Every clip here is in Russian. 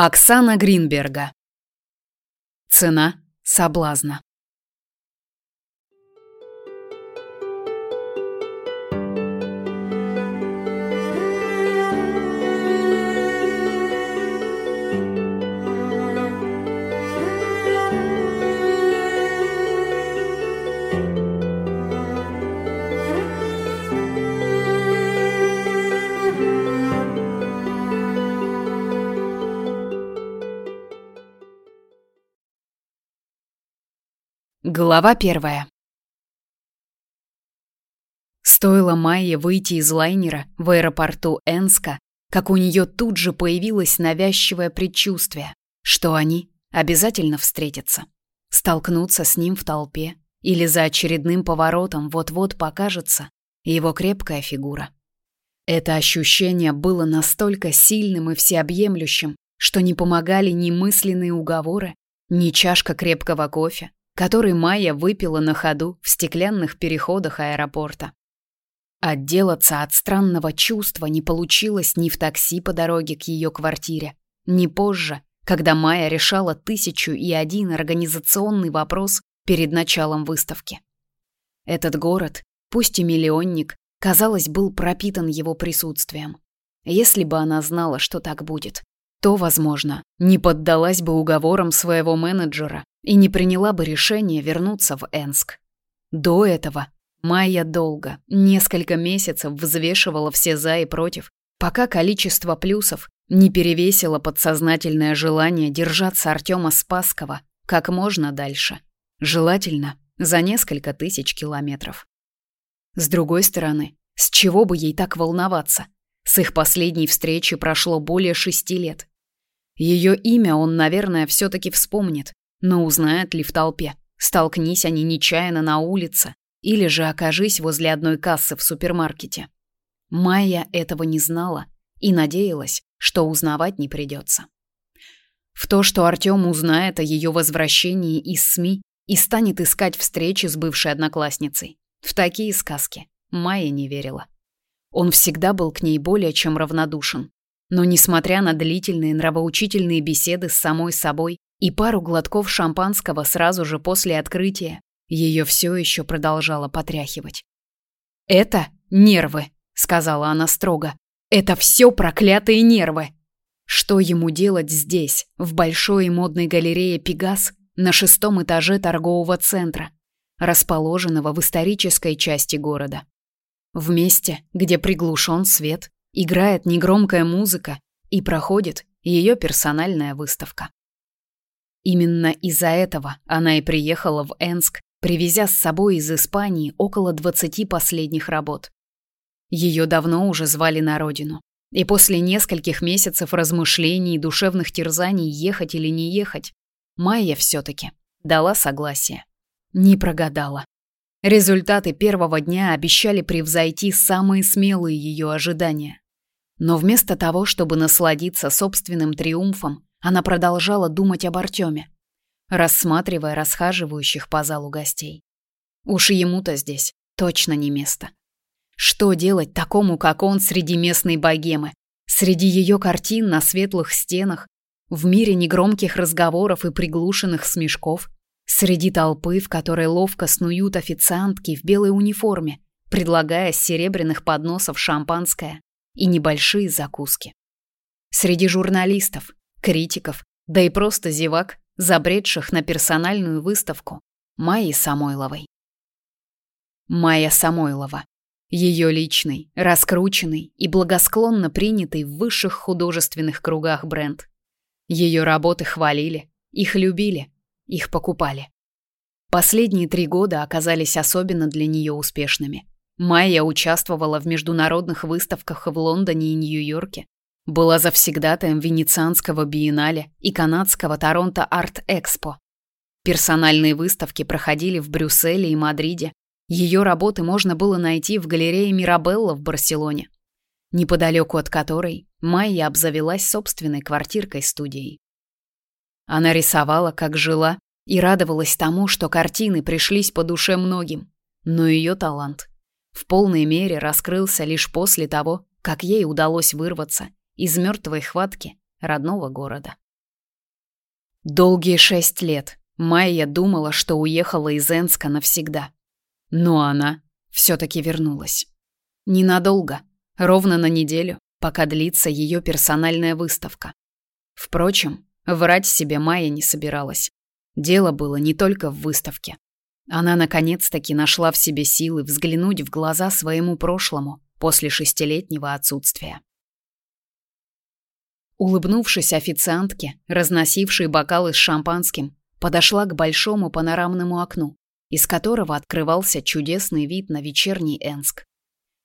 Оксана Гринберга. Цена соблазна. Глава первая. Стоило Майе выйти из лайнера в аэропорту Энска, как у нее тут же появилось навязчивое предчувствие, что они обязательно встретятся, столкнутся с ним в толпе или за очередным поворотом вот-вот покажется его крепкая фигура. Это ощущение было настолько сильным и всеобъемлющим, что не помогали ни мысленные уговоры, ни чашка крепкого кофе, который Майя выпила на ходу в стеклянных переходах аэропорта. Отделаться от странного чувства не получилось ни в такси по дороге к ее квартире, ни позже, когда Майя решала тысячу и один организационный вопрос перед началом выставки. Этот город, пусть и миллионник, казалось, был пропитан его присутствием. Если бы она знала, что так будет, то, возможно, не поддалась бы уговорам своего менеджера и не приняла бы решение вернуться в Энск. До этого Майя долго, несколько месяцев взвешивала все «за» и «против», пока количество плюсов не перевесило подсознательное желание держаться Артема Спасского как можно дальше. Желательно за несколько тысяч километров. С другой стороны, с чего бы ей так волноваться? С их последней встречи прошло более шести лет. Ее имя он, наверное, все-таки вспомнит, но узнает ли в толпе? Столкнись они нечаянно на улице или же окажись возле одной кассы в супермаркете. Майя этого не знала и надеялась, что узнавать не придется. В то, что Артем узнает о ее возвращении из СМИ и станет искать встречи с бывшей одноклассницей, в такие сказки Майя не верила. Он всегда был к ней более чем равнодушен. Но несмотря на длительные нравоучительные беседы с самой собой и пару глотков шампанского сразу же после открытия, ее все еще продолжало потряхивать. «Это нервы», — сказала она строго. «Это все проклятые нервы». Что ему делать здесь, в большой и модной галерее «Пегас», на шестом этаже торгового центра, расположенного в исторической части города? В месте, где приглушен свет, играет негромкая музыка и проходит ее персональная выставка. Именно из-за этого она и приехала в Энск, привезя с собой из Испании около 20 последних работ. Ее давно уже звали на родину. И после нескольких месяцев размышлений и душевных терзаний ехать или не ехать, Майя все-таки дала согласие. Не прогадала. Результаты первого дня обещали превзойти самые смелые ее ожидания. Но вместо того, чтобы насладиться собственным триумфом, она продолжала думать об Артеме, рассматривая расхаживающих по залу гостей. Уж ему-то здесь точно не место. Что делать такому, как он, среди местной богемы, среди ее картин на светлых стенах, в мире негромких разговоров и приглушенных смешков, среди толпы, в которой ловко снуют официантки в белой униформе, предлагая с серебряных подносов шампанское и небольшие закуски. Среди журналистов, критиков, да и просто зевак, забредших на персональную выставку Майи Самойловой. Майя Самойлова. Ее личный, раскрученный и благосклонно принятый в высших художественных кругах бренд. Ее работы хвалили, их любили, их покупали. Последние три года оказались особенно для нее успешными. Майя участвовала в международных выставках в Лондоне и Нью-Йорке, была завсегдатаем Венецианского биеннале и канадского Торонто Арт-Экспо. Персональные выставки проходили в Брюсселе и Мадриде. Ее работы можно было найти в галерее Мирабелла в Барселоне, неподалеку от которой Майя обзавелась собственной квартиркой-студией. Она рисовала, как жила, и радовалась тому, что картины пришлись по душе многим. Но ее талант в полной мере раскрылся лишь после того, как ей удалось вырваться из мертвой хватки родного города. Долгие шесть лет Майя думала, что уехала из Энска навсегда. Но она все-таки вернулась. Ненадолго, ровно на неделю, пока длится ее персональная выставка. Впрочем, врать себе Майя не собиралась. Дело было не только в выставке. Она наконец-таки нашла в себе силы взглянуть в глаза своему прошлому после шестилетнего отсутствия. Улыбнувшись официантке, разносившей бокалы с шампанским, подошла к большому панорамному окну, из которого открывался чудесный вид на вечерний Энск.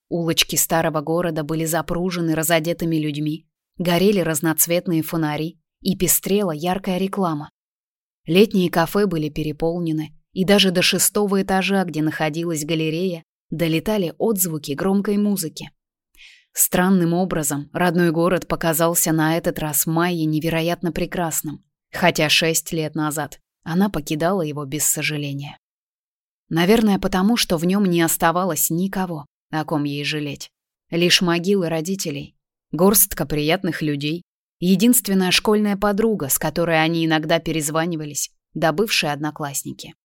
Улочки старого города были запружены разодетыми людьми, горели разноцветные фонари и пестрела яркая реклама. Летние кафе были переполнены, и даже до шестого этажа, где находилась галерея, долетали отзвуки громкой музыки. Странным образом родной город показался на этот раз Майе невероятно прекрасным, хотя шесть лет назад она покидала его без сожаления. Наверное, потому что в нем не оставалось никого, о ком ей жалеть. Лишь могилы родителей, горстка приятных людей, единственная школьная подруга, с которой они иногда перезванивались, да бывшие одноклассники.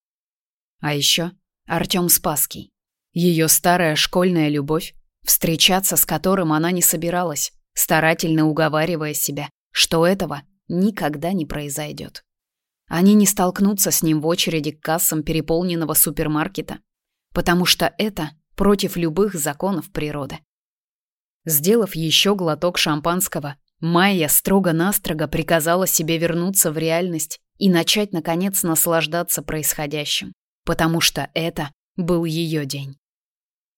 А еще Артём Спасский. Ее старая школьная любовь, встречаться с которым она не собиралась, старательно уговаривая себя, что этого никогда не произойдет. Они не столкнутся с ним в очереди к кассам переполненного супермаркета, потому что это против любых законов природы. Сделав еще глоток шампанского, Майя строго-настрого приказала себе вернуться в реальность и начать, наконец, наслаждаться происходящим, потому что это был ее день.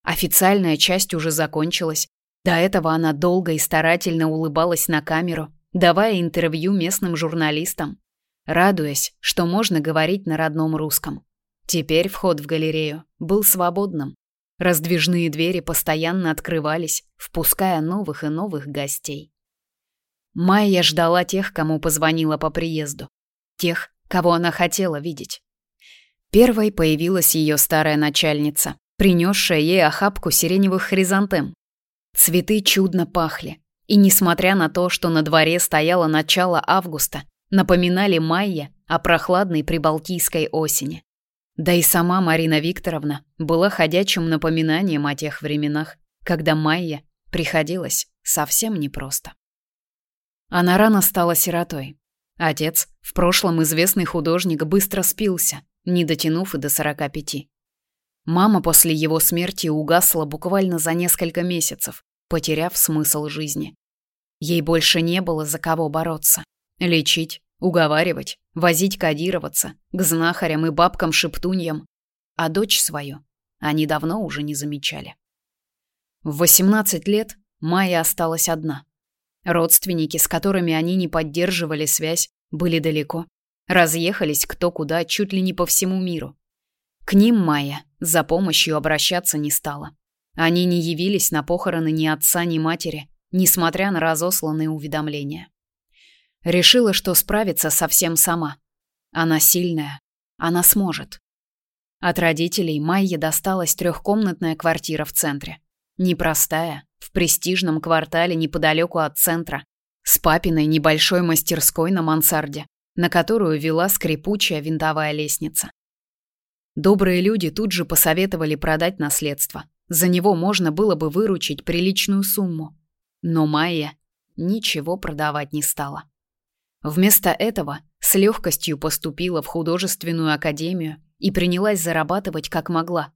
Официальная часть уже закончилась. До этого она долго и старательно улыбалась на камеру, давая интервью местным журналистам, радуясь, что можно говорить на родном русском. Теперь вход в галерею был свободным. Раздвижные двери постоянно открывались, впуская новых и новых гостей. Майя ждала тех, кому позвонила по приезду. Тех, кого она хотела видеть. Первой появилась ее старая начальница, принесшая ей охапку сиреневых хризантем. Цветы чудно пахли, и несмотря на то, что на дворе стояло начало августа, напоминали Майя о прохладной прибалтийской осени. Да и сама Марина Викторовна была ходячим напоминанием о тех временах, когда Майя приходилось совсем непросто. Она рано стала сиротой. Отец, в прошлом известный художник, быстро спился, не дотянув и до сорока пяти. Мама после его смерти угасла буквально за несколько месяцев, потеряв смысл жизни. Ей больше не было за кого бороться. Лечить, уговаривать, возить кодироваться, к знахарям и бабкам-шептуньям. А дочь свою они давно уже не замечали. В 18 лет Майя осталась одна. Родственники, с которыми они не поддерживали связь, были далеко. Разъехались кто куда, чуть ли не по всему миру. К ним Майя за помощью обращаться не стала. Они не явились на похороны ни отца, ни матери, несмотря на разосланные уведомления. Решила, что справится совсем сама. Она сильная, она сможет. От родителей Майе досталась трехкомнатная квартира в центре. Непростая, в престижном квартале неподалеку от центра, с папиной небольшой мастерской на мансарде, на которую вела скрипучая винтовая лестница. Добрые люди тут же посоветовали продать наследство. За него можно было бы выручить приличную сумму. Но Майя ничего продавать не стала. Вместо этого с легкостью поступила в художественную академию и принялась зарабатывать как могла.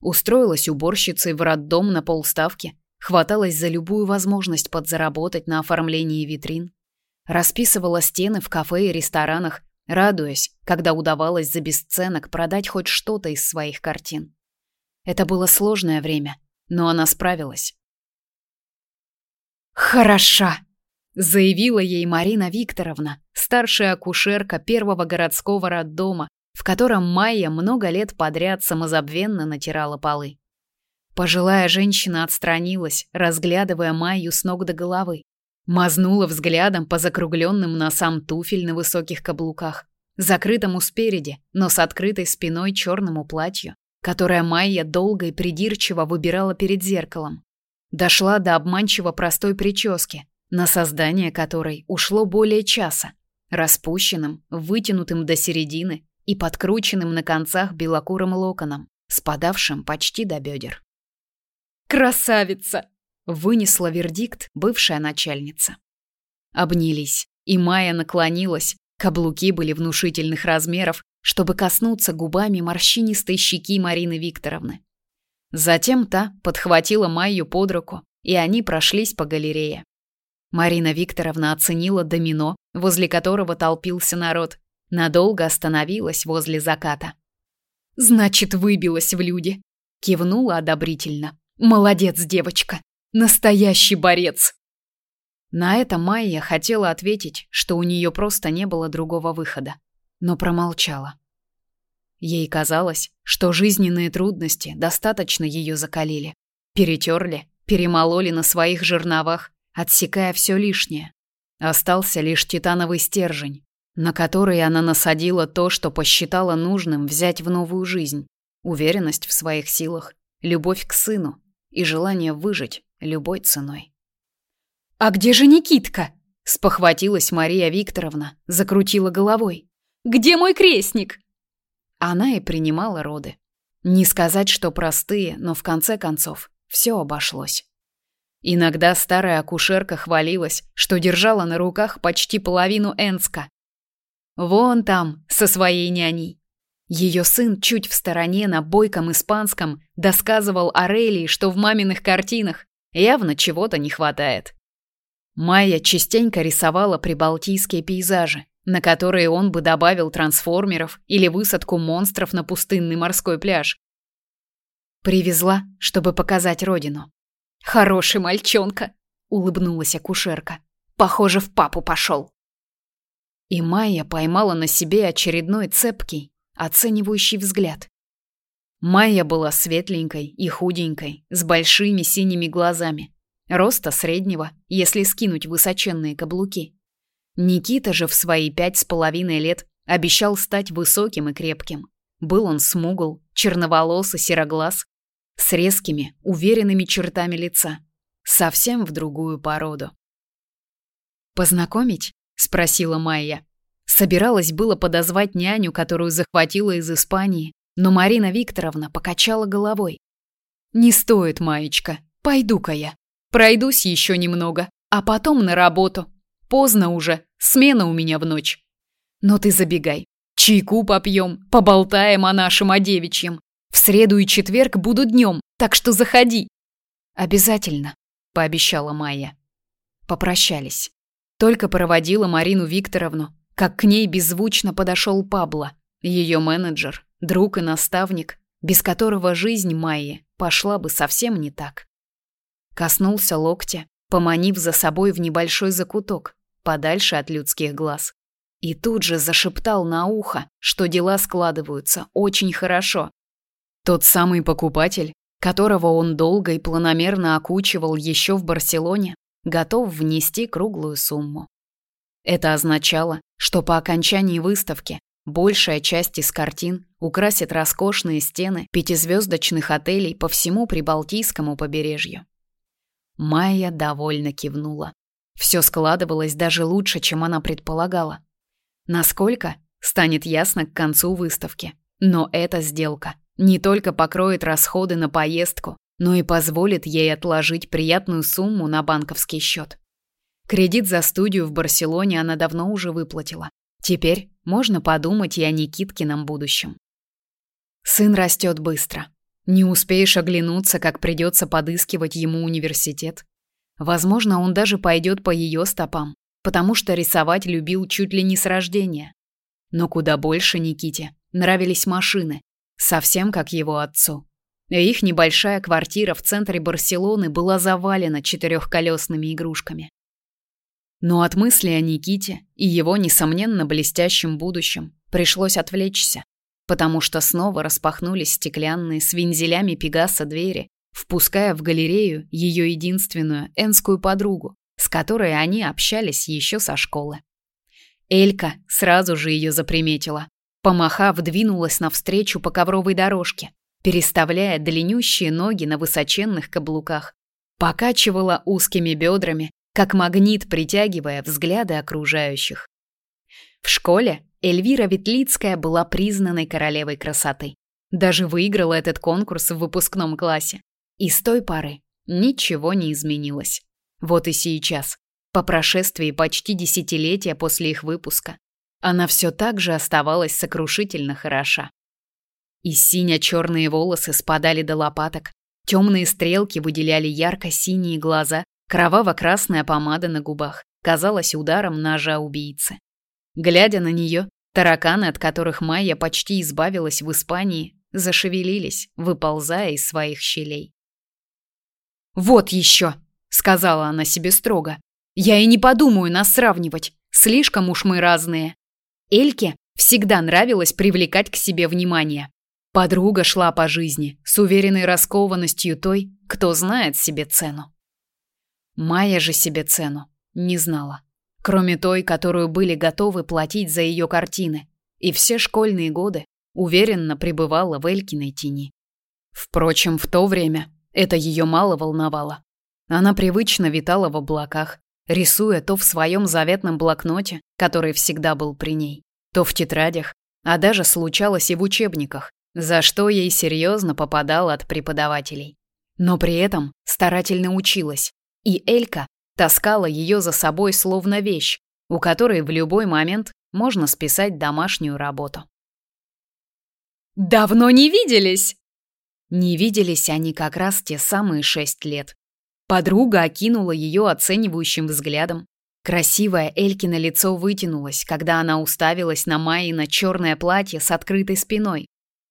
Устроилась уборщицей в роддом на полставки, хваталась за любую возможность подзаработать на оформлении витрин, расписывала стены в кафе и ресторанах радуясь, когда удавалось за бесценок продать хоть что-то из своих картин. Это было сложное время, но она справилась. «Хороша!» — заявила ей Марина Викторовна, старшая акушерка первого городского роддома, в котором Майя много лет подряд самозабвенно натирала полы. Пожилая женщина отстранилась, разглядывая Майю с ног до головы. Мазнула взглядом по закругленным носам туфель на высоких каблуках, закрытому спереди, но с открытой спиной черному платью, которое Майя долго и придирчиво выбирала перед зеркалом. Дошла до обманчиво простой прически, на создание которой ушло более часа, распущенным, вытянутым до середины и подкрученным на концах белокурым локоном, спадавшим почти до бедер. «Красавица!» — вынесла вердикт бывшая начальница. Обнялись, и Майя наклонилась, каблуки были внушительных размеров, чтобы коснуться губами морщинистой щеки Марины Викторовны. Затем та подхватила Майю под руку, и они прошлись по галерее. Марина Викторовна оценила домино, возле которого толпился народ, надолго остановилась возле заката. Значит, выбилась в люди, кивнула одобрительно. Молодец, девочка. Настоящий борец. На это Майя хотела ответить, что у нее просто не было другого выхода, но промолчала. Ей казалось, что жизненные трудности достаточно ее закалили, перетерли, перемололи на своих жерновах, отсекая все лишнее. Остался лишь титановый стержень, на который она насадила то, что посчитала нужным взять в новую жизнь: уверенность в своих силах, любовь к сыну и желание выжить любой ценой. А где же Никитка? спохватилась Мария Викторовна, закрутила головой. Где мой крестник? Она и принимала роды. Не сказать, что простые, но в конце концов все обошлось. Иногда старая акушерка хвалилась, что держала на руках почти половину Энска. Вон там, со своей няней. Ее сын чуть в стороне на бойком испанском досказывал Арелии, что в маминых картинах явно чего-то не хватает. Майя частенько рисовала прибалтийские пейзажи, на которые он бы добавил трансформеров или высадку монстров на пустынный морской пляж. Привезла, чтобы показать родину. Хороший мальчонка, улыбнулась акушерка. Похоже, в папу пошел. И Майя поймала на себе очередной цепкий, оценивающий взгляд. Майя была светленькой и худенькой, с большими синими глазами. Роста среднего, если скинуть высоченные каблуки. Никита же в свои пять с половиной лет обещал стать высоким и крепким. Был он смугл, черноволос и сероглаз, с резкими, уверенными чертами лица, совсем в другую породу. «Познакомить?» — спросила Майя. Собиралась было подозвать няню, которую захватила из Испании, но Марина Викторовна покачала головой. «Не стоит, Маечка, пойду-ка я. Пройдусь еще немного, а потом на работу. Поздно уже, смена у меня в ночь. Но ты забегай. Чайку попьем, поболтаем о нашем о девичьем. В среду и четверг буду днем, так что заходи. Обязательно, пообещала Майя. Попрощались. Только проводила Марину Викторовну, как к ней беззвучно подошел Пабло, ее менеджер, друг и наставник, без которого жизнь Майи пошла бы совсем не так. Коснулся локтя, поманив за собой в небольшой закуток, подальше от людских глаз. И тут же зашептал на ухо, что дела складываются очень хорошо. Тот самый покупатель, которого он долго и планомерно окучивал еще в Барселоне, готов внести круглую сумму. Это означало, что по окончании выставки большая часть из картин украсит роскошные стены пятизвездочных отелей по всему Прибалтийскому побережью. Майя довольно кивнула. Все складывалось даже лучше, чем она предполагала. Насколько, станет ясно к концу выставки. Но эта сделка не только покроет расходы на поездку, но и позволит ей отложить приятную сумму на банковский счет. Кредит за студию в Барселоне она давно уже выплатила. Теперь можно подумать и о Никиткином будущем. Сын растет быстро. Не успеешь оглянуться, как придется подыскивать ему университет. Возможно, он даже пойдет по ее стопам, потому что рисовать любил чуть ли не с рождения. Но куда больше Никите нравились машины, совсем как его отцу. Их небольшая квартира в центре Барселоны была завалена четырехколесными игрушками. Но от мысли о Никите и его, несомненно, блестящем будущем пришлось отвлечься, потому что снова распахнулись стеклянные с вензелями Пегаса двери, впуская в галерею ее единственную энскую подругу, с которой они общались еще со школы. Элька сразу же ее заприметила. Помахав, двинулась навстречу по ковровой дорожке, переставляя длиннющие ноги на высоченных каблуках, покачивала узкими бедрами, как магнит притягивая взгляды окружающих. В школе Эльвира Ветлицкая была признанной королевой красоты. Даже выиграла этот конкурс в выпускном классе. И с той поры ничего не изменилось. Вот и сейчас, по прошествии почти десятилетия после их выпуска, она все так же оставалась сокрушительно хороша. И сине-черные волосы спадали до лопаток, темные стрелки выделяли ярко-синие глаза, кроваво-красная помада на губах казалась ударом ножа убийцы. Глядя на нее, тараканы, от которых Майя почти избавилась в Испании, зашевелились, выползая из своих щелей. «Вот еще!» — сказала она себе строго. «Я и не подумаю нас сравнивать. Слишком уж мы разные». Эльке всегда нравилось привлекать к себе внимание. Подруга шла по жизни с уверенной раскованностью той, кто знает себе цену. Майя же себе цену не знала, кроме той, которую были готовы платить за ее картины, и все школьные годы уверенно пребывала в Элькиной тени. Впрочем, в то время это ее мало волновало. Она привычно витала в облаках, рисуя то в своем заветном блокноте, который всегда был при ней, то в тетрадях, а даже случалось и в учебниках, за что ей серьезно попадало от преподавателей. Но при этом старательно училась, и Элька таскала ее за собой словно вещь, у которой в любой момент можно списать домашнюю работу. «Давно не виделись!» Не виделись они как раз те самые шесть лет. Подруга окинула ее оценивающим взглядом. Красивое Элькино лицо вытянулось, когда она уставилась на Майи черное платье с открытой спиной.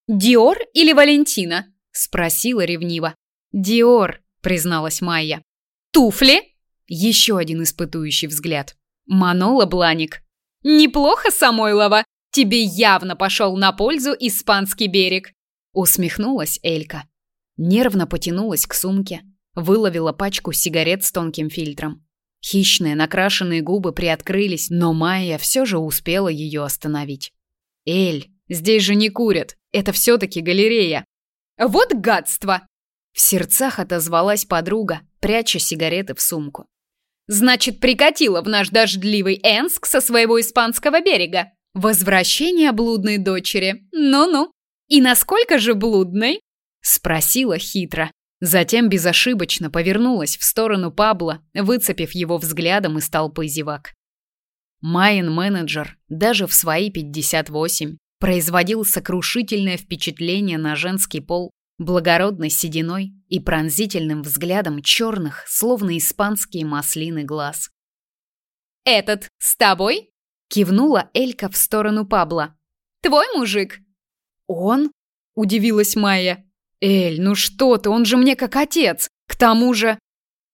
«Диор или Валентина?» – спросила ревниво. «Диор», – призналась Майя. «Туфли?» – еще один испытующий взгляд. «Манола Бланик». «Неплохо, Самойлова. Тебе явно пошел на пользу испанский берег», – усмехнулась Элька. Нервно потянулась к сумке, выловила пачку сигарет с тонким фильтром. Хищные накрашенные губы приоткрылись, но Майя все же успела ее остановить. «Эль, здесь же не курят!» Это все-таки галерея. Вот гадство! В сердцах отозвалась подруга, пряча сигареты в сумку. Значит, прикатила в наш дождливый Энск со своего испанского берега. Возвращение блудной дочери. Ну-ну. И насколько же блудной? Спросила хитро. Затем безошибочно повернулась в сторону Пабла, выцепив его взглядом из толпы зевак. Майн менеджер даже в свои 58 производил сокрушительное впечатление на женский пол благородной сединой и пронзительным взглядом черных, словно испанские маслины глаз. «Этот с тобой?» — кивнула Элька в сторону Пабла. «Твой мужик?» «Он?» — удивилась Майя. «Эль, ну что ты, он же мне как отец! К тому же...»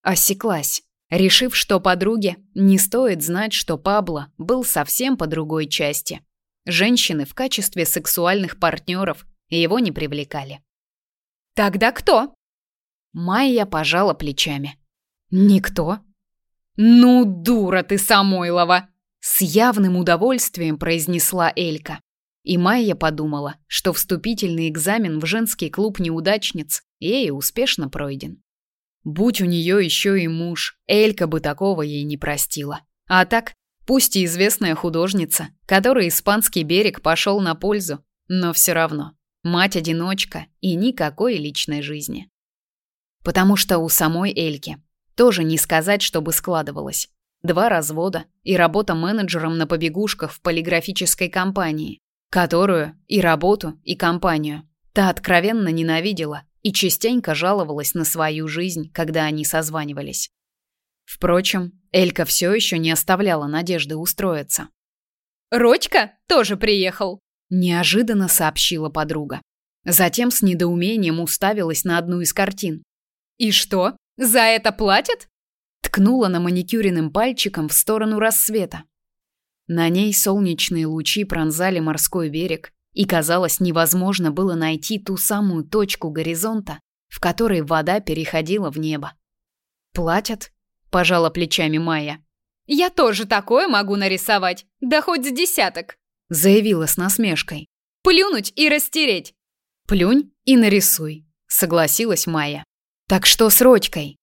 Осеклась, решив, что подруге не стоит знать, что Пабло был совсем по другой части. Женщины в качестве сексуальных партнеров его не привлекали. «Тогда кто?» Майя пожала плечами. «Никто». «Ну, дура ты, Самойлова!» С явным удовольствием произнесла Элька. И Майя подумала, что вступительный экзамен в женский клуб неудачниц ей успешно пройден. Будь у нее еще и муж, Элька бы такого ей не простила. А так, Пусть и известная художница, которой испанский берег пошел на пользу, но все равно мать-одиночка и никакой личной жизни. Потому что у самой Эльки тоже не сказать, чтобы складывалось. Два развода и работа менеджером на побегушках в полиграфической компании, которую и работу, и компанию та откровенно ненавидела и частенько жаловалась на свою жизнь, когда они созванивались. Впрочем, Элька все еще не оставляла надежды устроиться. «Родька тоже приехал», – неожиданно сообщила подруга. Затем с недоумением уставилась на одну из картин. «И что, за это платят?» Ткнула на маникюренным пальчиком в сторону рассвета. На ней солнечные лучи пронзали морской берег, и, казалось, невозможно было найти ту самую точку горизонта, в которой вода переходила в небо. «Платят?» пожала плечами Майя. Я тоже такое могу нарисовать, да хоть с десяток, заявила с насмешкой. Плюнуть и растереть. Плюнь и нарисуй, согласилась Майя. Так что с Родькой?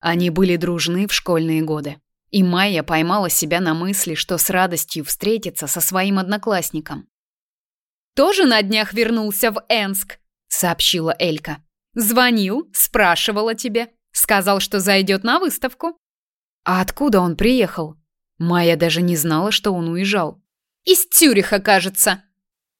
Они были дружны в школьные годы. И Майя поймала себя на мысли, что с радостью встретится со своим одноклассником. «Тоже на днях вернулся в Энск», — сообщила Элька. «Звонил, спрашивала тебе. Сказал, что зайдет на выставку». «А откуда он приехал?» Майя даже не знала, что он уезжал. «Из Цюриха, кажется».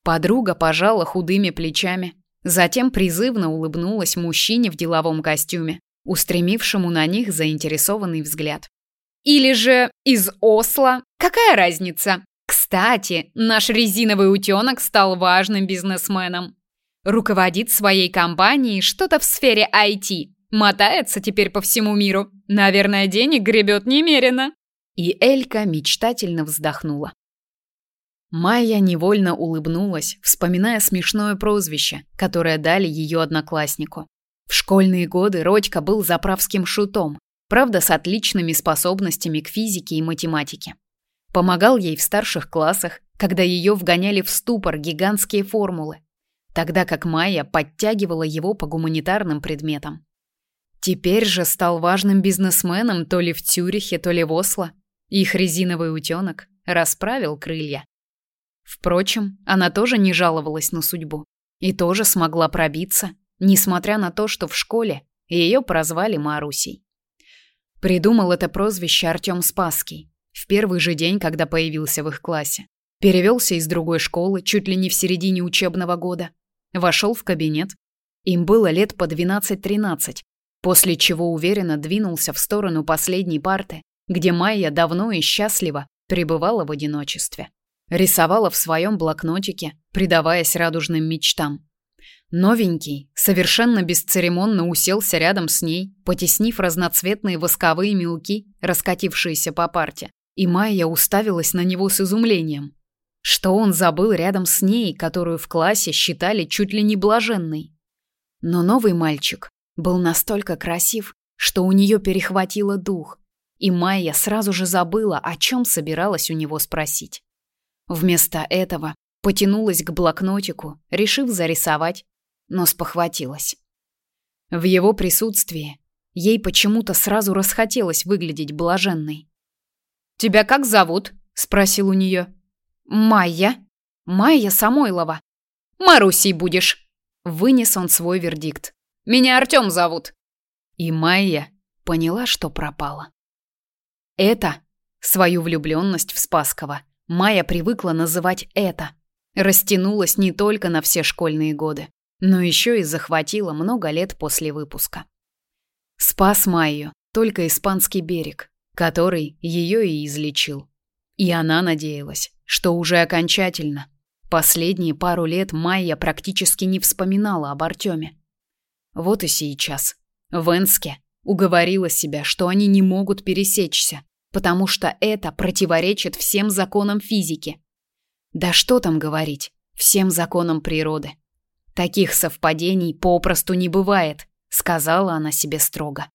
Подруга пожала худыми плечами, затем призывно улыбнулась мужчине в деловом костюме, устремившему на них заинтересованный взгляд. Или же из Осло. Какая разница? Кстати, наш резиновый утенок стал важным бизнесменом. Руководит своей компанией что-то в сфере IT. Мотается теперь по всему миру. Наверное, денег гребет немерено. И Элька мечтательно вздохнула. Майя невольно улыбнулась, вспоминая смешное прозвище, которое дали ее однокласснику. В школьные годы Родька был заправским шутом, правда, с отличными способностями к физике и математике. Помогал ей в старших классах, когда ее вгоняли в ступор гигантские формулы, тогда как Майя подтягивала его по гуманитарным предметам. Теперь же стал важным бизнесменом то ли в Цюрихе, то ли в Осло. Их резиновый утенок расправил крылья. Впрочем, она тоже не жаловалась на судьбу и тоже смогла пробиться, несмотря на то, что в школе ее прозвали Марусей. Придумал это прозвище Артём Спасский в первый же день, когда появился в их классе. Перевелся из другой школы чуть ли не в середине учебного года. Вошел в кабинет. Им было лет по 12-13, после чего уверенно двинулся в сторону последней парты, где Майя давно и счастливо пребывала в одиночестве. Рисовала в своем блокнотике, предаваясь радужным мечтам. Новенький совершенно бесцеремонно уселся рядом с ней, потеснив разноцветные восковые мелки, раскатившиеся по парте. И Майя уставилась на него с изумлением. Что он забыл рядом с ней, которую в классе считали чуть ли не блаженной. Но новый мальчик был настолько красив, что у нее перехватило дух, и Майя сразу же забыла, о чем собиралась у него спросить. Вместо этого потянулась к блокнотику, решив зарисовать но спохватилась. В его присутствии ей почему-то сразу расхотелось выглядеть блаженной. «Тебя как зовут?» — спросил у нее. «Майя. Майя Самойлова. Марусей будешь». Вынес он свой вердикт. «Меня Артем зовут». И Майя поняла, что пропала. Это, свою влюбленность в Спасского, Майя привыкла называть это. Растянулась не только на все школьные годы но еще и захватила много лет после выпуска. Спас Майю только испанский берег, который ее и излечил. И она надеялась, что уже окончательно. Последние пару лет Майя практически не вспоминала об Артеме. Вот и сейчас. В Энске уговорила себя, что они не могут пересечься, потому что это противоречит всем законам физики. Да что там говорить, всем законам природы. Таких совпадений попросту не бывает, сказала она себе строго.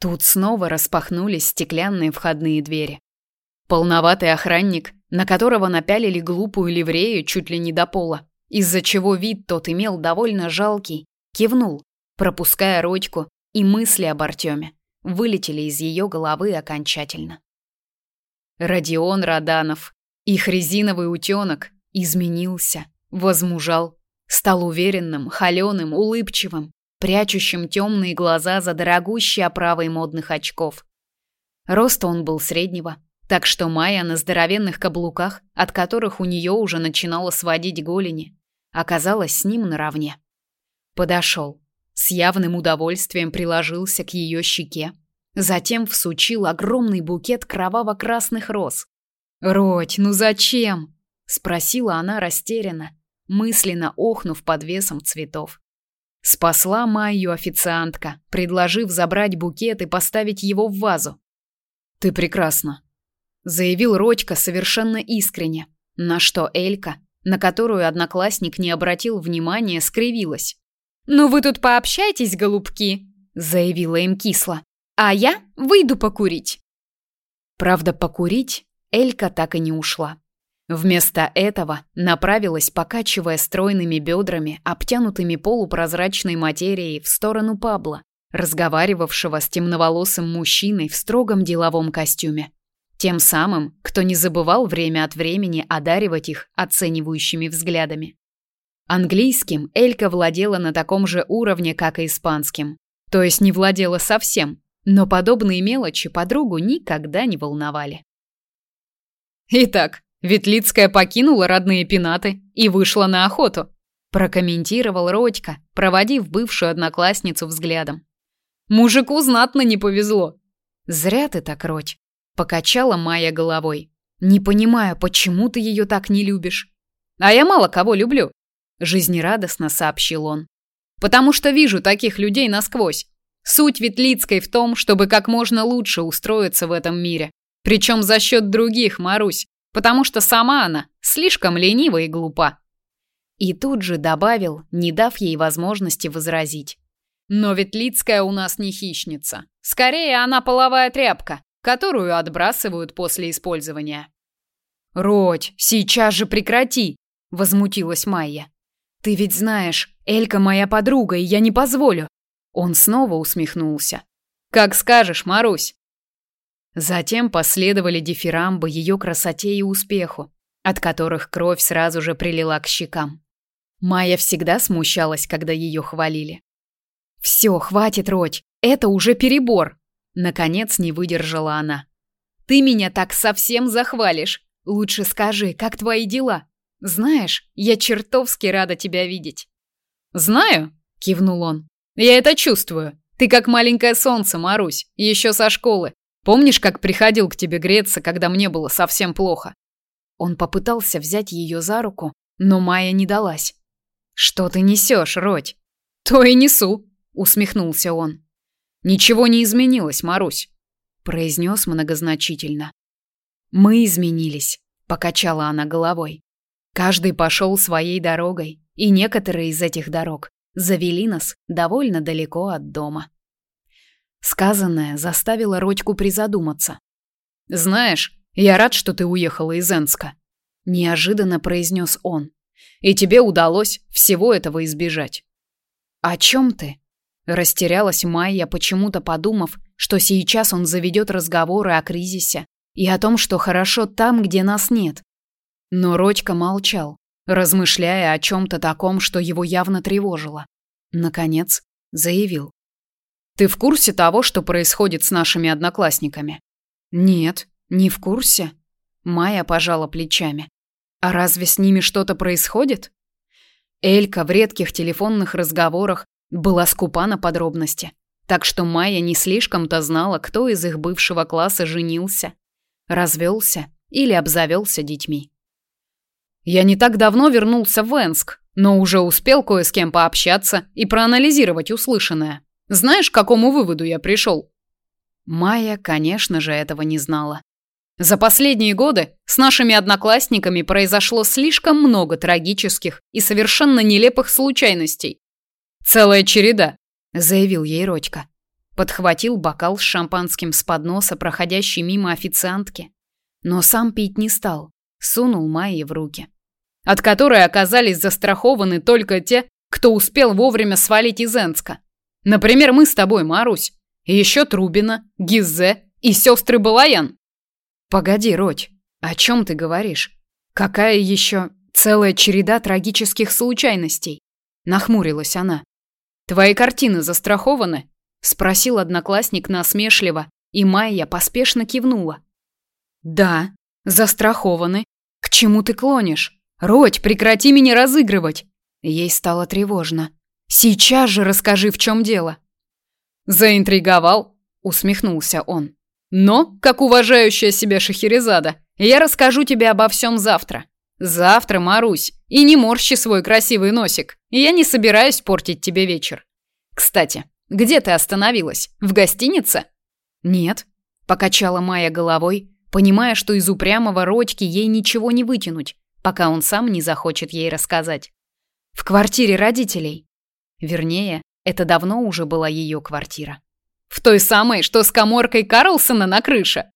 Тут снова распахнулись стеклянные входные двери. Полноватый охранник, на которого напялили глупую ливрею чуть ли не до пола, из-за чего вид тот имел довольно жалкий, кивнул, пропуская Родьку, и мысли об Артеме вылетели из ее головы окончательно. Родион Раданов, их резиновый утенок, изменился, возмужал, Стал уверенным, холеным, улыбчивым, прячущим темные глаза за дорогущей оправой модных очков. Роста он был среднего, так что Майя на здоровенных каблуках, от которых у нее уже начинало сводить голени, оказалась с ним наравне. Подошел, с явным удовольствием приложился к ее щеке, затем всучил огромный букет кроваво-красных роз. «Родь, ну зачем?» — спросила она растерянно, мысленно охнув под весом цветов. Спасла Майю официантка, предложив забрать букет и поставить его в вазу. «Ты прекрасна», — заявил Родька совершенно искренне, на что Элька, на которую одноклассник не обратил внимания, скривилась. «Ну вы тут пообщайтесь, голубки», — заявила им кисло. «А я выйду покурить». Правда, покурить Элька так и не ушла. Вместо этого направилась, покачивая стройными бедрами, обтянутыми полупрозрачной материей, в сторону Пабла, разговаривавшего с темноволосым мужчиной в строгом деловом костюме. Тем самым, кто не забывал время от времени одаривать их оценивающими взглядами. Английским Элька владела на таком же уровне, как и испанским. То есть не владела совсем, но подобные мелочи подругу никогда не волновали. Итак, Ветлицкая покинула родные пенаты и вышла на охоту, прокомментировал Родька, проводив бывшую одноклассницу взглядом. Мужику знатно не повезло. Зря ты так, Родь, покачала Майя головой. Не понимаю, почему ты ее так не любишь. А я мало кого люблю, жизнерадостно сообщил он. Потому что вижу таких людей насквозь. Суть Ветлицкой в том, чтобы как можно лучше устроиться в этом мире, причем за счет других, Марусь потому что сама она слишком ленива и глупа. И тут же добавил, не дав ей возможности возразить. Но ведь Лицкая у нас не хищница. Скорее, она половая тряпка, которую отбрасывают после использования. «Родь, сейчас же прекрати!» – возмутилась Майя. «Ты ведь знаешь, Элька моя подруга, и я не позволю!» Он снова усмехнулся. «Как скажешь, Марусь!» Затем последовали дифирамбы ее красоте и успеху, от которых кровь сразу же прилила к щекам. Майя всегда смущалась, когда ее хвалили. «Все, хватит, Родь, это уже перебор!» Наконец не выдержала она. «Ты меня так совсем захвалишь. Лучше скажи, как твои дела? Знаешь, я чертовски рада тебя видеть». «Знаю», — кивнул он. «Я это чувствую. Ты как маленькое солнце, Марусь, еще со школы. Помнишь, как приходил к тебе греться, когда мне было совсем плохо? Он попытался взять ее за руку, но Майя не далась. Что ты несешь, Родь? То и несу, усмехнулся он. Ничего не изменилось, Марусь, произнес многозначительно. Мы изменились, покачала она головой. Каждый пошел своей дорогой, и некоторые из этих дорог завели нас довольно далеко от дома. Сказанное заставило Родьку призадуматься. «Знаешь, я рад, что ты уехала из Энска», – неожиданно произнес он. «И тебе удалось всего этого избежать». «О чем ты?» – растерялась Майя, почему-то подумав, что сейчас он заведет разговоры о кризисе и о том, что хорошо там, где нас нет. Но Родька молчал, размышляя о чем-то таком, что его явно тревожило. Наконец, заявил. Ты в курсе того, что происходит с нашими одноклассниками? Нет, не в курсе. Майя пожала плечами. А разве с ними что-то происходит? Элька в редких телефонных разговорах была скупа на подробности, так что Майя не слишком-то знала, кто из их бывшего класса женился, развелся или обзавелся детьми. Я не так давно вернулся в Энск, но уже успел кое с кем пообщаться и проанализировать услышанное. Знаешь, к какому выводу я пришел?» Майя, конечно же, этого не знала. За последние годы с нашими одноклассниками произошло слишком много трагических и совершенно нелепых случайностей. Целая череда, заявил ей Родька. Подхватил бокал с шампанским с подноса, проходящей мимо официантки, но сам пить не стал, сунул Майе в руки. От которой оказались застрахованы только те, кто успел вовремя свалить из Энска. Например, мы с тобой, Марусь. И еще Трубина, Гизе и сестры Балаян. Погоди, Родь, о чем ты говоришь? Какая еще целая череда трагических случайностей? Нахмурилась она. Твои картины застрахованы? Спросил одноклассник насмешливо, и Майя поспешно кивнула. Да, застрахованы. К чему ты клонишь? Родь, прекрати меня разыгрывать. Ей стало тревожно. Сейчас же расскажи, в чем дело. Заинтриговал, усмехнулся он. Но, как уважающая себя Шахерезада, я расскажу тебе обо всем завтра. Завтра, Марусь, и не морщи свой красивый носик. Я не собираюсь портить тебе вечер. Кстати, где ты остановилась? В гостинице? Нет, покачала Майя головой, понимая, что из упрямого Родьки ей ничего не вытянуть, пока он сам не захочет ей рассказать. В квартире родителей. Вернее, это давно уже была ее квартира. В той самой, что с коморкой Карлсона на крыше.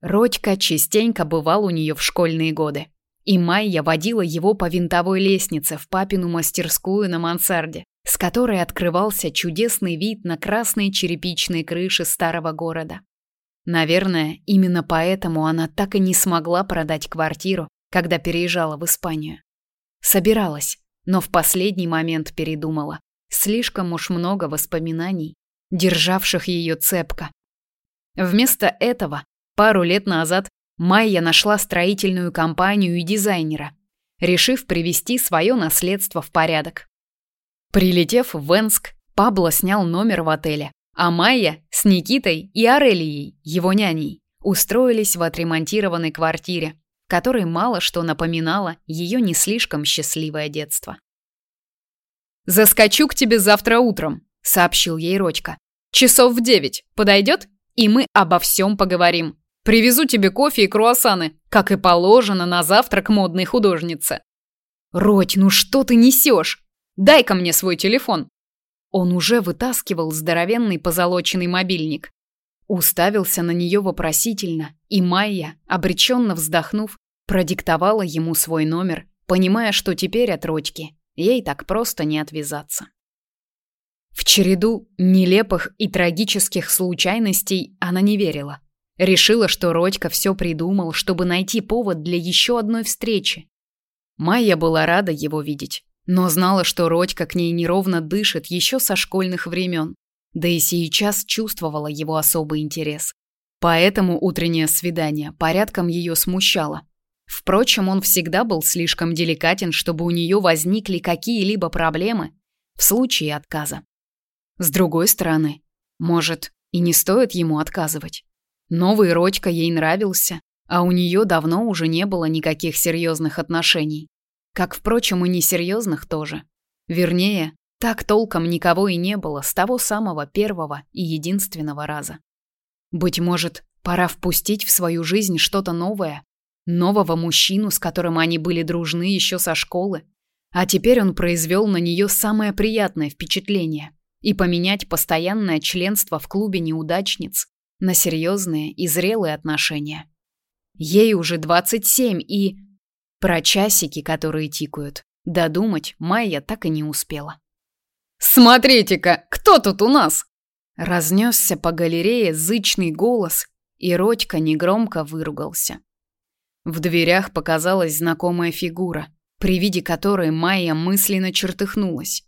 Родька частенько бывал у нее в школьные годы. и Майя водила его по винтовой лестнице в папину мастерскую на мансарде, с которой открывался чудесный вид на красные черепичные крыши старого города. Наверное, именно поэтому она так и не смогла продать квартиру, когда переезжала в Испанию. Собиралась, но в последний момент передумала. Слишком уж много воспоминаний, державших ее цепко. Вместо этого, пару лет назад, Майя нашла строительную компанию и дизайнера, решив привести свое наследство в порядок. Прилетев в Венск, Пабло снял номер в отеле, а Майя с Никитой и Арелией, его няней, устроились в отремонтированной квартире, которой мало что напоминало ее не слишком счастливое детство. «Заскочу к тебе завтра утром», — сообщил ей Рочка. «Часов в девять. Подойдет? И мы обо всем поговорим. Привезу тебе кофе и круассаны, как и положено на завтрак модной художнице». «Родь, ну что ты несешь? Дай-ка мне свой телефон». Он уже вытаскивал здоровенный позолоченный мобильник. Уставился на нее вопросительно, и Майя, обреченно вздохнув, продиктовала ему свой номер, понимая, что теперь от Родьки ей так просто не отвязаться. В череду нелепых и трагических случайностей она не верила. Решила, что Родька все придумал, чтобы найти повод для еще одной встречи. Майя была рада его видеть, но знала, что Родька к ней неровно дышит еще со школьных времен, да и сейчас чувствовала его особый интерес. Поэтому утреннее свидание порядком ее смущало. Впрочем, он всегда был слишком деликатен, чтобы у нее возникли какие-либо проблемы в случае отказа. С другой стороны, может, и не стоит ему отказывать. Новый Родька ей нравился, а у нее давно уже не было никаких серьезных отношений. Как, впрочем, и несерьезных тоже. Вернее, так толком никого и не было с того самого первого и единственного раза. Быть может, пора впустить в свою жизнь что-то новое, нового мужчину, с которым они были дружны еще со школы. А теперь он произвел на нее самое приятное впечатление. И поменять постоянное членство в клубе неудачниц на серьезные и зрелые отношения. Ей уже 27 и... Про часики, которые тикают, додумать Майя так и не успела. «Смотрите-ка, кто тут у нас?» Разнесся по галерее зычный голос, и Родька негромко выругался. В дверях показалась знакомая фигура, при виде которой Майя мысленно чертыхнулась.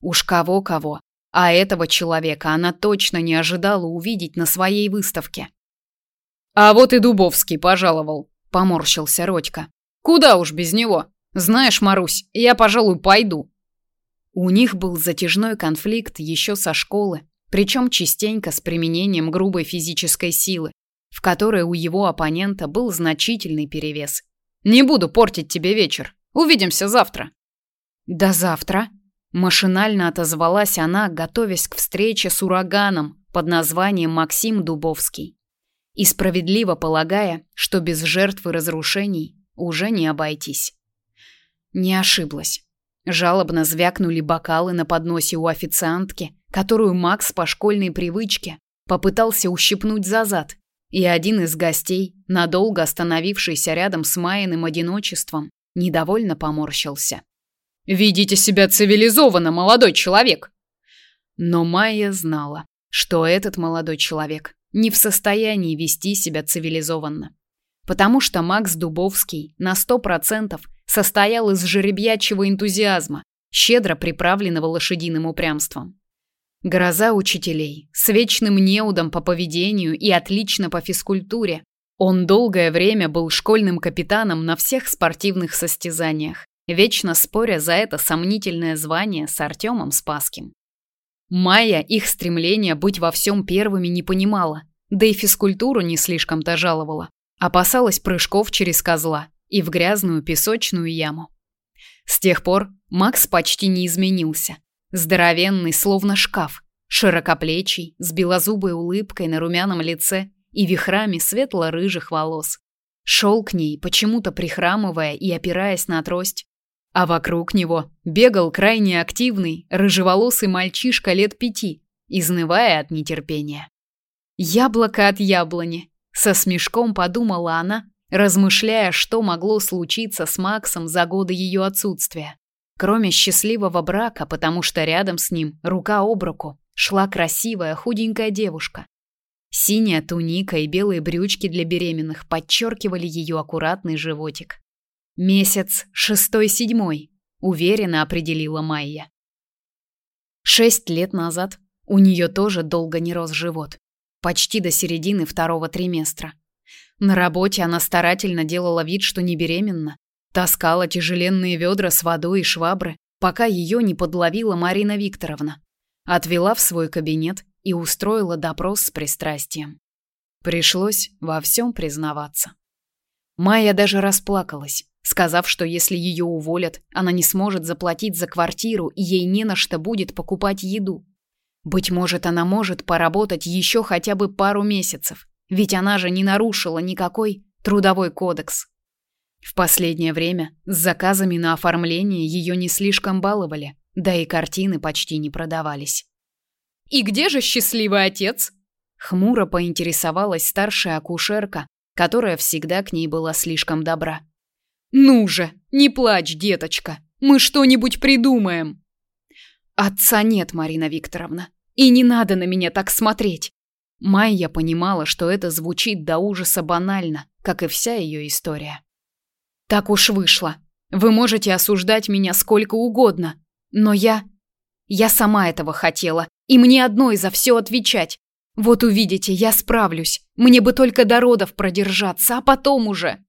Уж кого-кого, а этого человека она точно не ожидала увидеть на своей выставке. «А вот и Дубовский пожаловал», — поморщился Родька. «Куда уж без него? Знаешь, Марусь, я, пожалуй, пойду». У них был затяжной конфликт еще со школы, причем частенько с применением грубой физической силы, в которой у его оппонента был значительный перевес. «Не буду портить тебе вечер. Увидимся завтра». «До завтра», Машинально отозвалась она, готовясь к встрече с ураганом под названием Максим Дубовский. И справедливо полагая, что без жертв и разрушений уже не обойтись. Не ошиблась. Жалобно звякнули бокалы на подносе у официантки, которую Макс по школьной привычке попытался ущипнуть за зад, и один из гостей, надолго остановившийся рядом с Майиным одиночеством, недовольно поморщился. Ведите себя цивилизованно, молодой человек. Но Майя знала, что этот молодой человек не в состоянии вести себя цивилизованно, потому что Макс Дубовский на сто процентов состоял из жеребьячего энтузиазма, щедро приправленного лошадиным упрямством. Гроза учителей, с вечным неудом по поведению и отлично по физкультуре, он долгое время был школьным капитаном на всех спортивных состязаниях вечно споря за это сомнительное звание с Артемом Спасским. Майя их стремление быть во всем первыми не понимала, да и физкультуру не слишком-то жаловала. Опасалась прыжков через козла и в грязную песочную яму. С тех пор Макс почти не изменился. Здоровенный, словно шкаф, широкоплечий, с белозубой улыбкой на румяном лице и вихрами светло-рыжих волос. Шел к ней, почему-то прихрамывая и опираясь на трость, а вокруг него бегал крайне активный, рыжеволосый мальчишка лет пяти, изнывая от нетерпения. Яблоко от яблони, со смешком подумала она размышляя, что могло случиться с Максом за годы ее отсутствия. Кроме счастливого брака, потому что рядом с ним, рука об руку, шла красивая худенькая девушка. Синяя туника и белые брючки для беременных подчеркивали ее аккуратный животик. Месяц шестой-седьмой, уверенно определила Майя. Шесть лет назад у нее тоже долго не рос живот, почти до середины второго триместра. На работе она старательно делала вид, что не беременна, таскала тяжеленные ведра с водой и швабры, пока ее не подловила Марина Викторовна. Отвела в свой кабинет и устроила допрос с пристрастием. Пришлось во всем признаваться. Майя даже расплакалась, сказав, что если ее уволят, она не сможет заплатить за квартиру и ей не на что будет покупать еду. Быть может, она может поработать еще хотя бы пару месяцев, ведь она же не нарушила никакой трудовой кодекс. В последнее время с заказами на оформление ее не слишком баловали, да и картины почти не продавались. «И где же счастливый отец?» Хмуро поинтересовалась старшая акушерка, которая всегда к ней была слишком добра. «Ну же, не плачь, деточка, мы что-нибудь придумаем!» «Отца нет, Марина Викторовна, и не надо на меня так смотреть!» Майя понимала, что это звучит до ужаса банально, как и вся ее история. Так уж вышло. Вы можете осуждать меня сколько угодно, но я... Я сама этого хотела, и мне одной за все отвечать. Вот увидите, я справлюсь. Мне бы только до родов продержаться, а потом уже...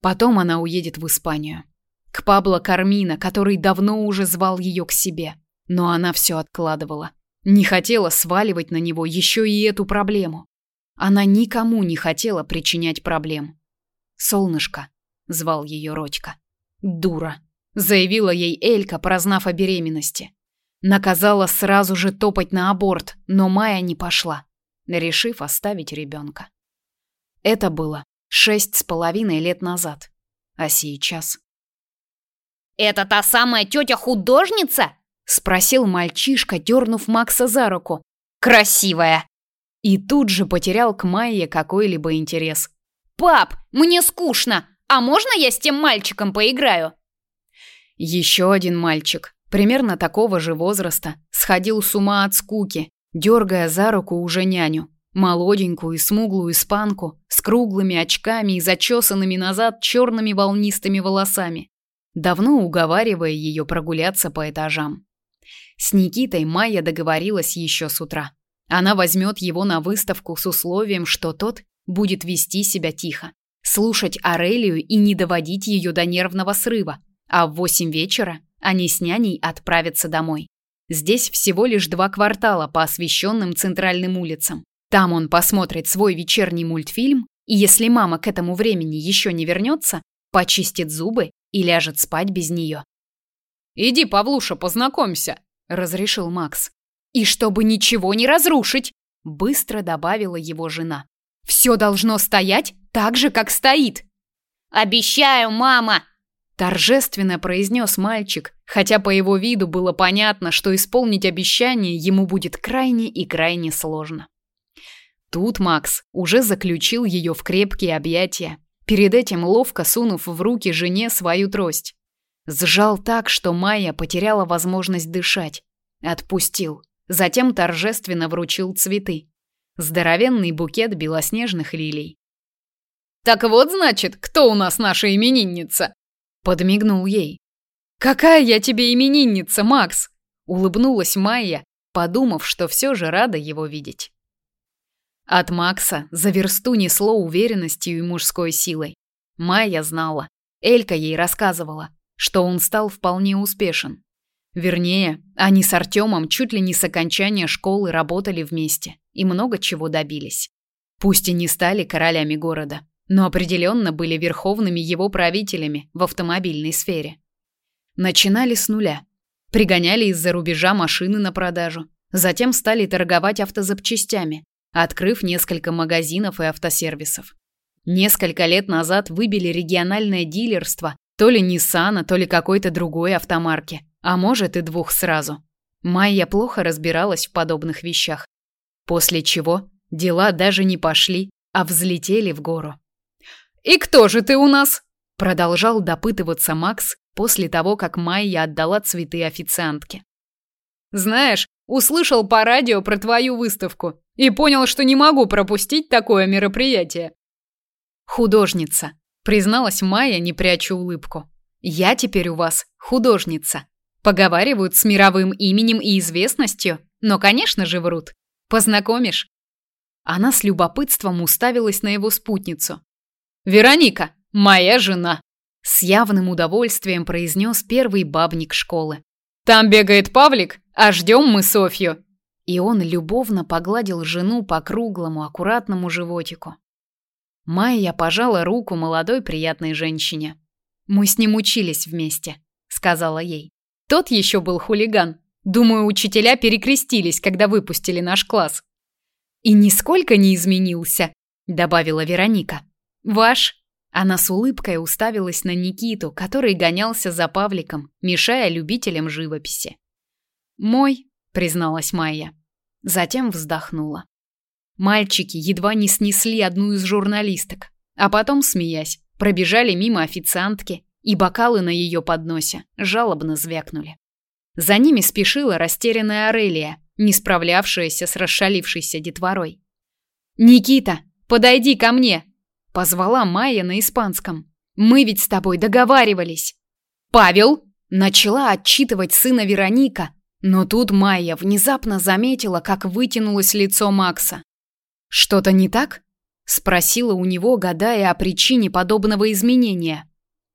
Потом она уедет в Испанию. К Пабло Кармина, который давно уже звал ее к себе. Но она все откладывала. Не хотела сваливать на него еще и эту проблему. Она никому не хотела причинять проблем. «Солнышко», звал ее Родька. Дура, заявила ей Элька, прознав о беременности. Наказала сразу же топать на аборт, но Майя не пошла, решив оставить ребенка. Это было шесть с половиной лет назад, а сейчас. «Это та самая тетя-художница?» — спросил мальчишка, дернув Макса за руку. «Красивая!» И тут же потерял к Майе какой-либо интерес. «Пап, мне скучно! А можно я с тем мальчиком поиграю? Еще один мальчик, примерно такого же возраста, сходил с ума от скуки, дергая за руку уже няню, молоденькую и смуглую испанку с круглыми очками и зачесанными назад черными волнистыми волосами, давно уговаривая ее прогуляться по этажам. С Никитой Майя договорилась еще с утра. Она возьмет его на выставку с условием, что тот будет вести себя тихо, слушать Арелию и не доводить ее до нервного срыва, а в восемь вечера они с няней отправятся домой. Здесь всего лишь два квартала по освещенным центральным улицам. Там он посмотрит свой вечерний мультфильм, и если мама к этому времени еще не вернется, почистит зубы и ляжет спать без нее. «Иди, Павлуша, познакомься», — разрешил Макс. «И чтобы ничего не разрушить», — быстро добавила его жена. «Все должно стоять так же, как стоит. Обещаю, мама, торжественно произнес мальчик, хотя по его виду было понятно, что исполнить обещание ему будет крайне и крайне сложно. Тут Макс уже заключил ее в крепкие объятия, перед этим ловко сунув в руки жене свою трость. Сжал так, что Майя потеряла возможность дышать. Отпустил, затем торжественно вручил цветы. Здоровенный букет белоснежных лилий. Так вот, значит, кто у нас наша именинница? Подмигнул ей. Какая я тебе именинница, Макс? Улыбнулась Майя, подумав, что все же рада его видеть. От Макса за версту несло уверенностью и мужской силой. Майя знала, Элька ей рассказывала, что он стал вполне успешен. Вернее, они с Артемом чуть ли не с окончания школы работали вместе и много чего добились. Пусть и не стали королями города, но определенно были верховными его правителями в автомобильной сфере. Начинали с нуля. Пригоняли из-за рубежа машины на продажу. Затем стали торговать автозапчастями, открыв несколько магазинов и автосервисов. Несколько лет назад выбили региональное дилерство то ли Ниссана, то ли какой-то другой автомарки, а может и двух сразу. Майя плохо разбиралась в подобных вещах. После чего дела даже не пошли, а взлетели в гору. «И кто же ты у нас?» Продолжал допытываться Макс после того, как Майя отдала цветы официантке. «Знаешь, услышал по радио про твою выставку и понял, что не могу пропустить такое мероприятие». «Художница», — призналась Майя, не пряча улыбку. «Я теперь у вас художница. Поговаривают с мировым именем и известностью, но, конечно же, врут. Познакомишь?» Она с любопытством уставилась на его спутницу. «Вероника, моя жена!» С явным удовольствием произнес первый бабник школы. «Там бегает Павлик, а ждем мы Софью!» И он любовно погладил жену по круглому, аккуратному животику. Майя пожала руку молодой приятной женщине. «Мы с ним учились вместе», — сказала ей. «Тот еще был хулиган. Думаю, учителя перекрестились, когда выпустили наш класс. И нисколько не изменился, добавила Вероника. Ваш? Она с улыбкой уставилась на Никиту, который гонялся за Павликом, мешая любителям живописи. Мой, призналась Майя. Затем вздохнула. Мальчики едва не снесли одну из журналисток, а потом, смеясь, пробежали мимо официантки, и бокалы на ее подносе жалобно звякнули. За ними спешила растерянная Арелия, не справлявшаяся с расшалившейся детворой. «Никита, подойди ко мне!» — позвала Майя на испанском. «Мы ведь с тобой договаривались!» «Павел!» — начала отчитывать сына Вероника, но тут Майя внезапно заметила, как вытянулось лицо Макса. «Что-то не так?» — спросила у него, гадая о причине подобного изменения.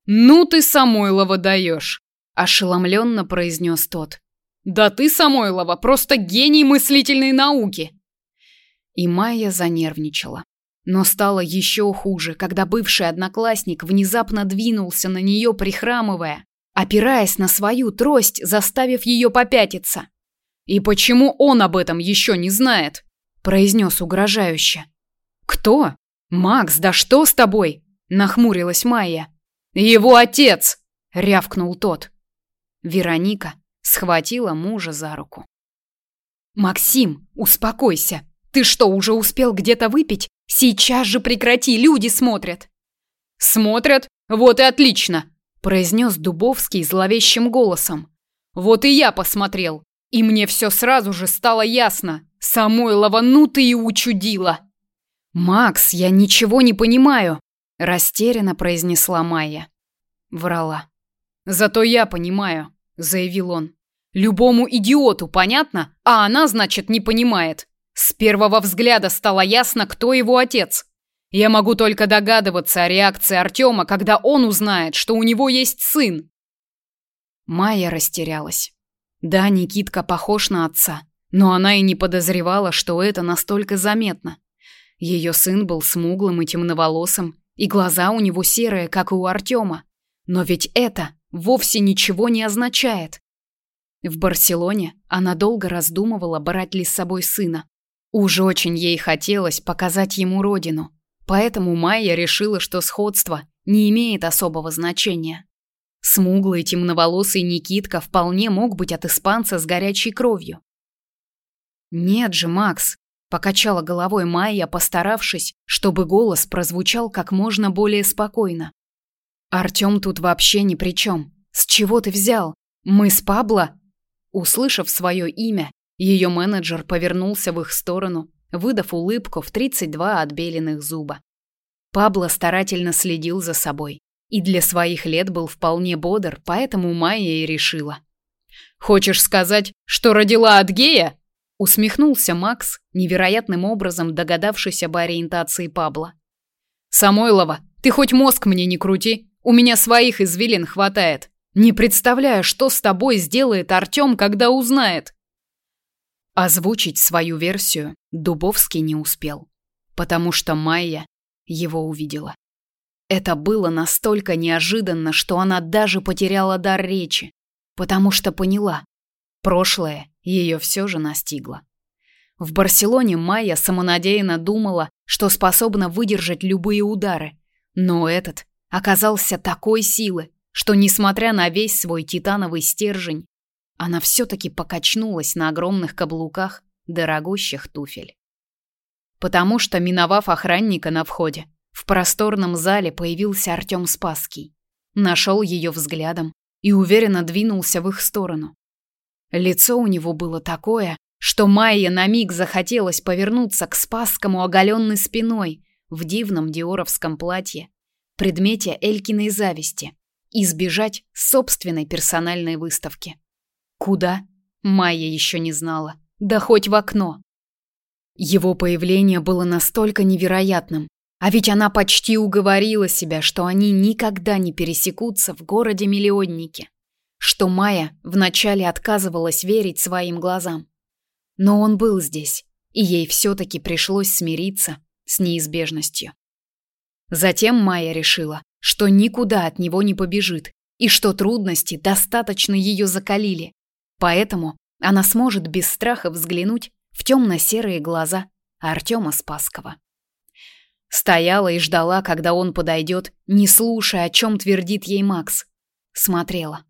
«Ну ты, Самойлова, даешь!» — ошеломленно произнес тот. Да ты, Самойлова, просто гений мыслительной науки. И Майя занервничала. Но стало еще хуже, когда бывший одноклассник внезапно двинулся на нее, прихрамывая, опираясь на свою трость, заставив ее попятиться. «И почему он об этом еще не знает?» – произнес угрожающе. «Кто? Макс, да что с тобой?» – нахмурилась Майя. «Его отец!» – рявкнул тот. Вероника, схватила мужа за руку. Максим, успокойся. Ты что, уже успел где-то выпить? Сейчас же прекрати, люди смотрят. Смотрят? Вот и отлично, произнес Дубовский зловещим голосом. Вот и я посмотрел, и мне все сразу же стало ясно. Ну ты и учудила. Макс, я ничего не понимаю, растерянно произнесла Майя. Врала. Зато я понимаю заявил он. Любому идиоту понятно, а она, значит, не понимает. С первого взгляда стало ясно, кто его отец. Я могу только догадываться о реакции Артема, когда он узнает, что у него есть сын. Майя растерялась. Да, Никитка похож на отца, но она и не подозревала, что это настолько заметно. Ее сын был смуглым и темноволосым, и глаза у него серые, как и у Артема. Но ведь это вовсе ничего не означает. В Барселоне она долго раздумывала, брать ли с собой сына. Уж очень ей хотелось показать ему родину, поэтому Майя решила, что сходство не имеет особого значения. Смуглый темноволосый Никитка вполне мог быть от испанца с горячей кровью. «Нет же, Макс», — покачала головой Майя, постаравшись, чтобы голос прозвучал как можно более спокойно. Артём тут вообще ни при чем. С чего ты взял? Мы с Пабло? Услышав свое имя, ее менеджер повернулся в их сторону, выдав улыбку в 32 отбеленных зуба. Пабло старательно следил за собой и для своих лет был вполне бодр, поэтому Майя и решила. «Хочешь сказать, что родила от гея?» Усмехнулся Макс, невероятным образом догадавшись об ориентации Пабло. «Самойлова, ты хоть мозг мне не крути, у меня своих извилин хватает. Не представляю, что с тобой сделает Артём, когда узнает. Озвучить свою версию Дубовский не успел, потому что Майя его увидела. Это было настолько неожиданно, что она даже потеряла дар речи, потому что поняла, прошлое ее все же настигло. В Барселоне Майя самонадеянно думала, что способна выдержать любые удары, но этот оказался такой силы, что, несмотря на весь свой титановый стержень, она все-таки покачнулась на огромных каблуках дорогущих туфель. Потому что, миновав охранника на входе, в просторном зале появился Артем Спасский. Нашел ее взглядом и уверенно двинулся в их сторону. Лицо у него было такое, что Майе на миг захотелось повернуться к Спасскому оголенной спиной в дивном диоровском платье, предмете Элькиной зависти, и сбежать собственной персональной выставки. Куда? Майя еще не знала. Да хоть в окно. Его появление было настолько невероятным, а ведь она почти уговорила себя, что они никогда не пересекутся в городе-миллионнике, что Майя вначале отказывалась верить своим глазам. Но он был здесь, и ей все-таки пришлось смириться с неизбежностью. Затем Майя решила, что никуда от него не побежит, и что трудности достаточно ее закалили, поэтому она сможет без страха взглянуть в темно-серые глаза Артема Спаскова. Стояла и ждала, когда он подойдет, не слушая, о чем твердит ей Макс. Смотрела.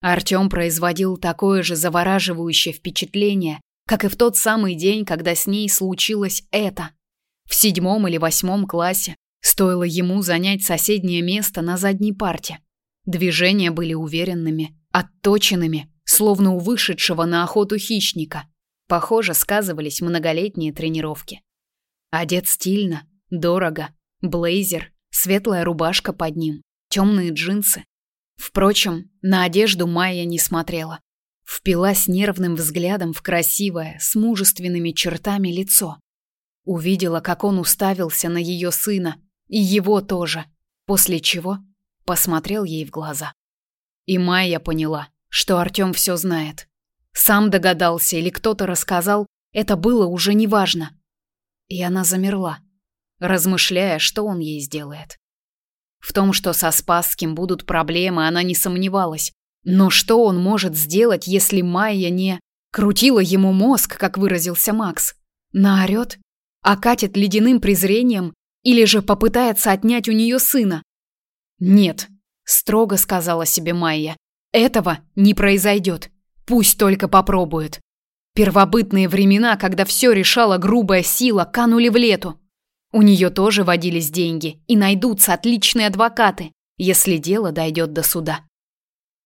Артем производил такое же завораживающее впечатление, как и в тот самый день, когда с ней случилось это. В седьмом или восьмом классе стоило ему занять соседнее место на задней парте. Движения были уверенными, отточенными, словно у вышедшего на охоту хищника. Похоже, сказывались многолетние тренировки. Одет стильно, дорого, блейзер, светлая рубашка под ним, темные джинсы. Впрочем, на одежду Майя не смотрела впилась нервным взглядом в красивое, с мужественными чертами лицо. Увидела, как он уставился на ее сына, и его тоже, после чего посмотрел ей в глаза. И Майя поняла, что Артем все знает. Сам догадался или кто-то рассказал, это было уже неважно. И она замерла, размышляя, что он ей сделает. В том, что со Спасским будут проблемы, она не сомневалась. Но что он может сделать, если Майя не... Крутила ему мозг, как выразился Макс. Наорет? Окатит ледяным презрением? Или же попытается отнять у нее сына? Нет, строго сказала себе Майя. Этого не произойдет. Пусть только попробует. Первобытные времена, когда все решала грубая сила, канули в лету. У нее тоже водились деньги, и найдутся отличные адвокаты, если дело дойдет до суда.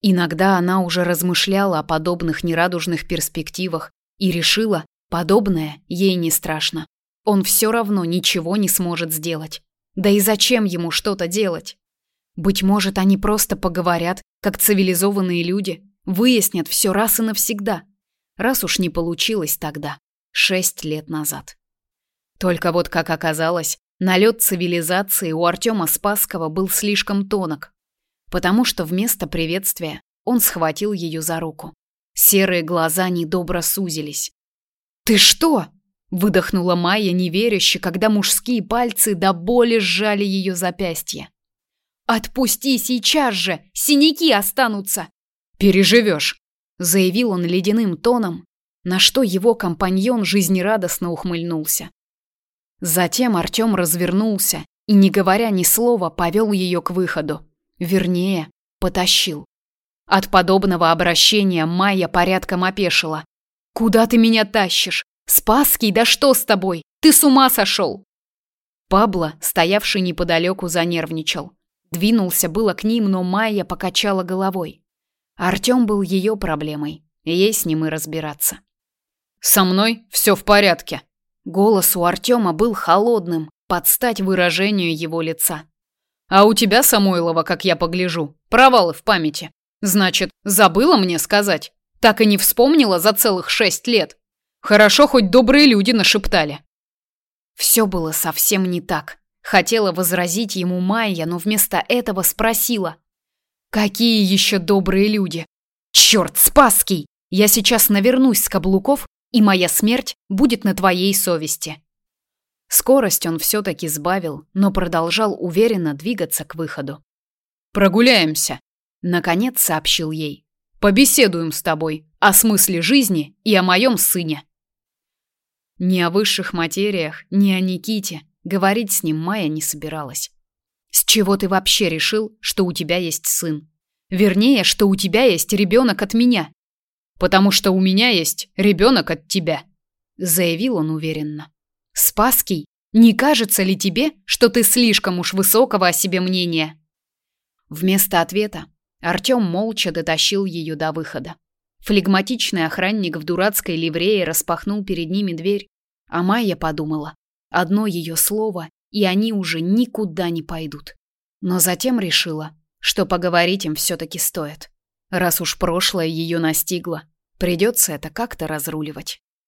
Иногда она уже размышляла о подобных нерадужных перспективах и решила, подобное ей не страшно. Он все равно ничего не сможет сделать. Да и зачем ему что-то делать? Быть может, они просто поговорят, как цивилизованные люди, выяснят все раз и навсегда. Раз уж не получилось тогда, шесть лет назад. Только вот, как оказалось, налет цивилизации у Артема Спасского был слишком тонок потому что вместо приветствия он схватил ее за руку. Серые глаза недобро сузились. «Ты что?» — выдохнула Майя неверяще, когда мужские пальцы до боли сжали ее запястье. «Отпусти сейчас же! Синяки останутся!» «Переживешь!» — заявил он ледяным тоном, на что его компаньон жизнерадостно ухмыльнулся. Затем Артем развернулся и, не говоря ни слова, повел ее к выходу. Вернее, потащил. От подобного обращения Майя порядком опешила. «Куда ты меня тащишь? Спасский, да что с тобой? Ты с ума сошел!» Пабло, стоявший неподалеку, занервничал. Двинулся было к ним, но Майя покачала головой. Артем был ее проблемой, ей с ним и разбираться. «Со мной все в порядке». Голос у Артема был холодным, под стать выражению его лица. А у тебя, Самойлова, как я погляжу, провалы в памяти. Значит, забыла мне сказать? Так и не вспомнила за целых шесть лет. Хорошо, хоть добрые люди нашептали. Все было совсем не так. Хотела возразить ему Майя, но вместо этого спросила. «Какие еще добрые люди? Черт, Спасский! Я сейчас навернусь с каблуков, и моя смерть будет на твоей совести. Скорость он все-таки сбавил, но продолжал уверенно двигаться к выходу. «Прогуляемся», — наконец сообщил ей. «Побеседуем с тобой о смысле жизни и о моем сыне». Ни о высших материях, ни о Никите говорить с ним Майя не собиралась. «С чего ты вообще решил, что у тебя есть сын? Вернее, что у тебя есть ребенок от меня?» «Потому что у меня есть ребенок от тебя», — заявил он уверенно. Спасский Не кажется ли тебе, что ты слишком уж высокого о себе мнения?» Вместо ответа Артём молча дотащил ее до выхода. Флегматичный охранник в дурацкой ливрее распахнул перед ними дверь, а Майя подумала, одно ее слово, и они уже никуда не пойдут. Но затем решила, что поговорить им все-таки стоит. Раз уж прошлое ее настигло, придется это как-то разруливать.